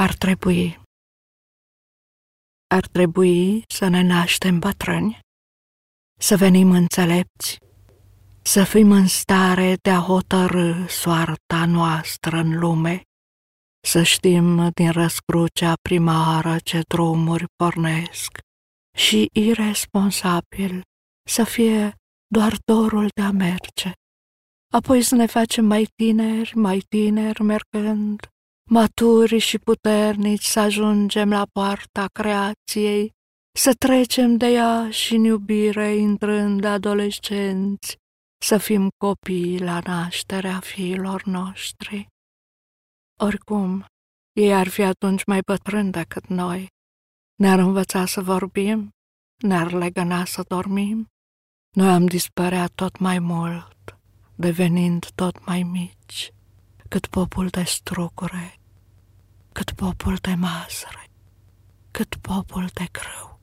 Ar trebui. Ar trebui să ne naștem bătrâni, să venim înțelepți, să fim în stare de a hotărâ soarta noastră în lume, să știm din răscrucea primară ce drumuri pornesc și irresponsabil să fie doar dorul de a merge. Apoi să ne facem mai tineri, mai tineri mergând, maturi și puternici să ajungem la poarta creației, să trecem de ea și în iubire intrând adolescenți, să fim copii la nașterea fiilor noștri. Oricum, ei ar fi atunci mai bătrâni decât noi. Ne-ar învăța să vorbim, ne-ar legăna să dormim. Noi am dispărea tot mai mult, devenind tot mai mici, cât popul de strucure, cât popul de mazăre, cât popul de grâu.